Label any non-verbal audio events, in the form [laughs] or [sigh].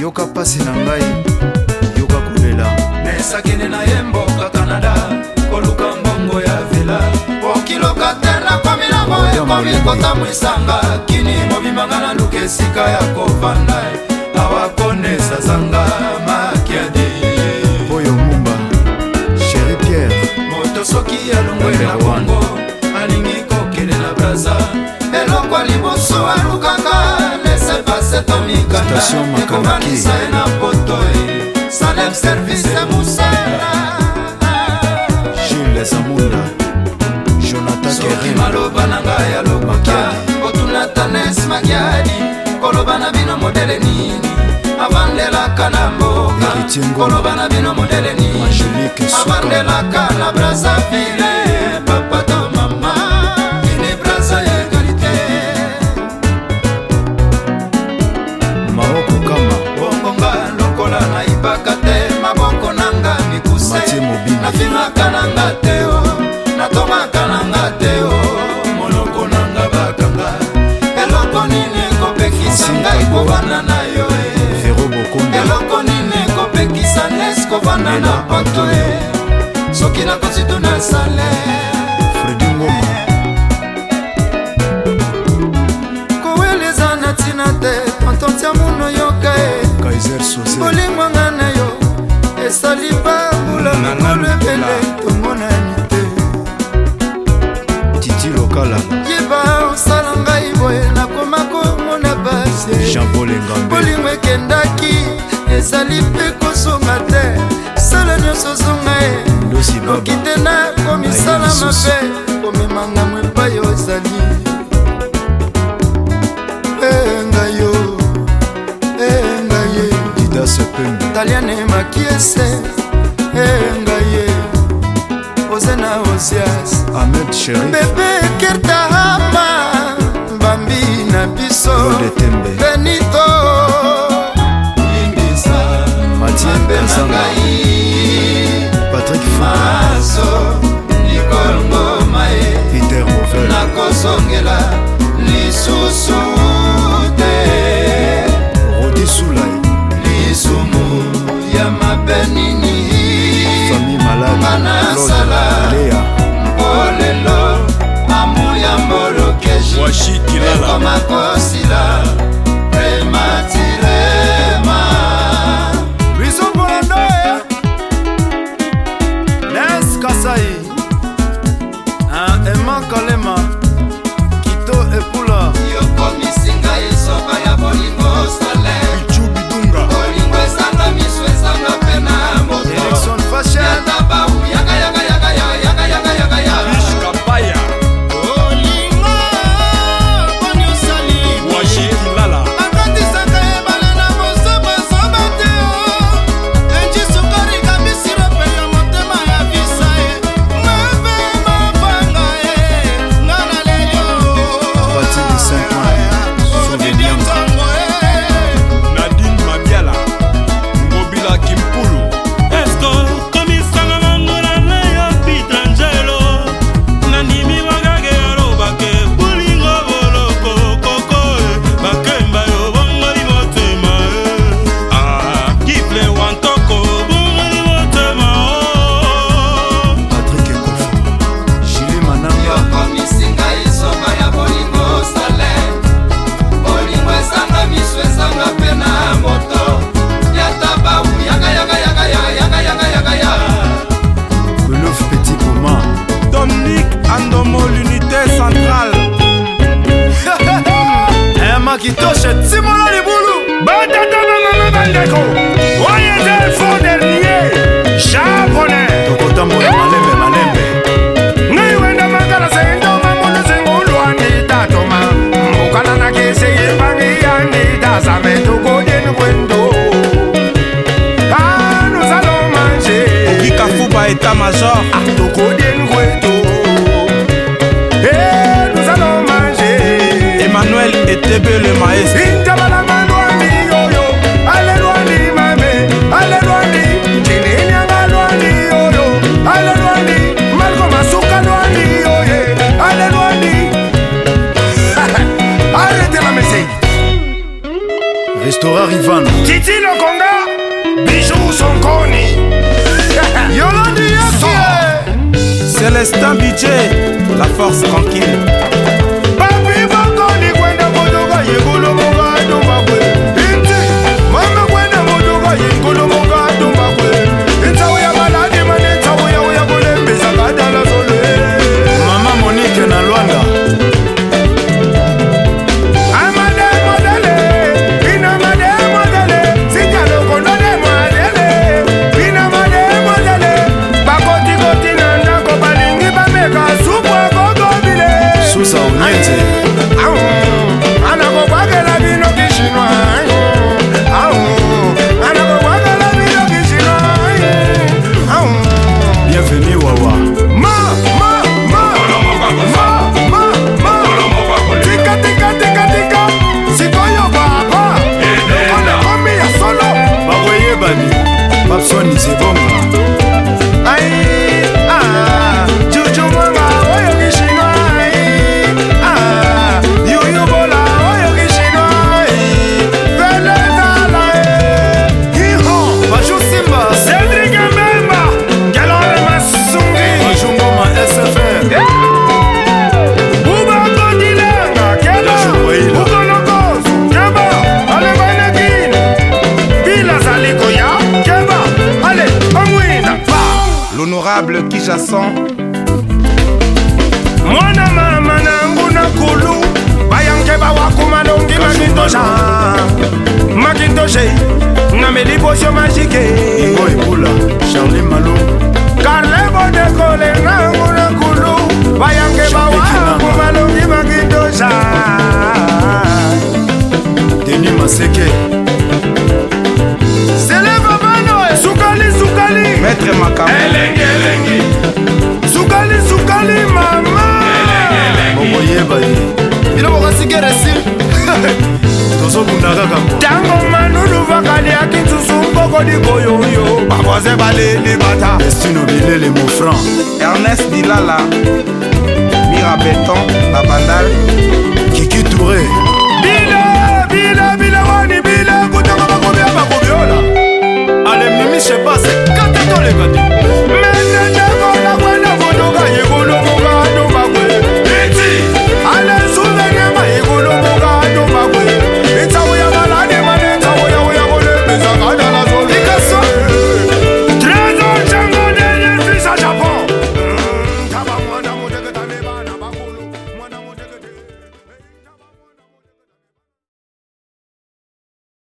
yoka pasi na ngai yoka kolela mesakini na ye mboka kanada koluka mbongo ya vela okiloka te nakomi nango ekomi kotamwisanga kini mobimanga na luka esika ya kovanda awakonesa zanga nzoto mikandaekomanisa ye na poto salem servise musala jules zamunda jonathan soki maloba na ngai alobaka kotuna tanes magiadi koloba na bino modele nini avandelaka na mboka koloba na bino modele nini avandelaka na brazaville natomaka nanga te o oh. natomaka nanga te o oh. monoko nanga bakanga eloko nini ekopekisa ngai kobana na yo eh? eloko nini ekopekisa nes kobana na bato e soki nakosi to na salaire ntontia muno yoka e bolingwanga na yo esali pa nangolo ebele tongonani te titi lokala yeba osala ngai boye nakoma komona base bolingo ekendaki ezali mpe kosonga te sala nyonso zonga ye noki te nakomisala mabe komemangamu epai ozali engayo engaye didasepembe taliane makiese engaye ozena osias ahmed sheri bebe kertahama bambi na biso benito lingisa matie pensangai patrik fuma agora. kitoshe timola libulu batata bamama bandeko oyo eza elfo dernier japonais tokotambola malembe malembe ngai wenda makala sengitoma mundu sengulwanditatoma mbukalanakiseyimbangiyanditasame tukodeni kwendo okikafuba eta major ah, tokodeni kwendo eh, Emmanuel et Tebele Restaurant Rivan Titi Lokonga Bijou Sonkoni [laughs] Yolandi Célestin Budget La force tranquille jason mwana mama nangu na kulu bayange bawakuma longi makitosha makitoshe nameli bosio magike iboebula charli malo karle bodekole nangu na kulu bayange bawakuma longi makitosha deni maseke seleva bano esukali sukali maître makam elengi elengi yali mama moko yeba ye biloko kasikere sil [laughs] tozobunda kaka ntango manulu bakaliaki nsusu mbokoli koyoyo baboise baleli bata destino bilele mofran ernest dilala mira beton babandal kiki touré